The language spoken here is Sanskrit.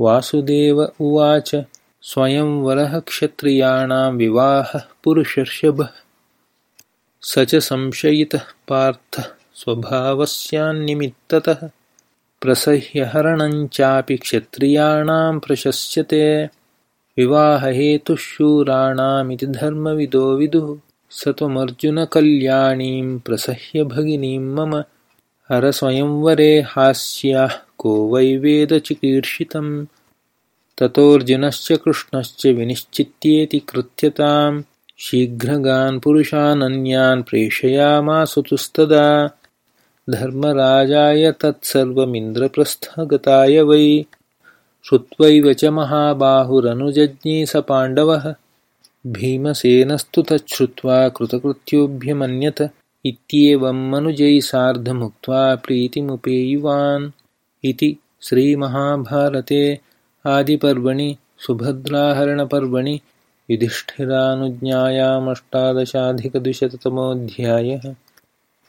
वासुदेव उवाच स्वयंवरः क्षत्रियाणां विवाहः पुरुषर्षभः। स च संशयितः पार्थः स्वभावस्यान्निमित्ततः। प्रसह्यहरणञ्चापि क्षत्रियाणां प्रशस्यते। विवाहहेतुः शूराणामिति धर्मविदो विदुः। स त्वमर्जुनकल्याणीं प्रसह्य भगिनीं मम। हरस्वयंवरे हास्याः को वै वेदचिकीर्षितम् ततोऽर्जुनश्च कृष्णश्च विनिश्चित्येति कृत्यतां शीघ्रगान् पुरुषानन्यान् प्रेषयामासुतुस्तदा धर्मराजाय तत्सर्वमिन्द्रप्रस्थगताय वै। श्रुत्वैव च महाबाहुरनुजज्ञे स पाण्डवः। भीमसेनस्तु तच्छ्रुत्वा कृतकृत्योऽभ्यमन्यत। इत्येवमनुजैः सार्धमुक्त्वा प्रीतिमुपेयुवान् इति श्रीमहाभारते आदिपर्वणि सुभद्राहरणपर्वणि युधिष्ठिरानुज्ञायामष्टादशाधिकद्विशततमोऽध्यायः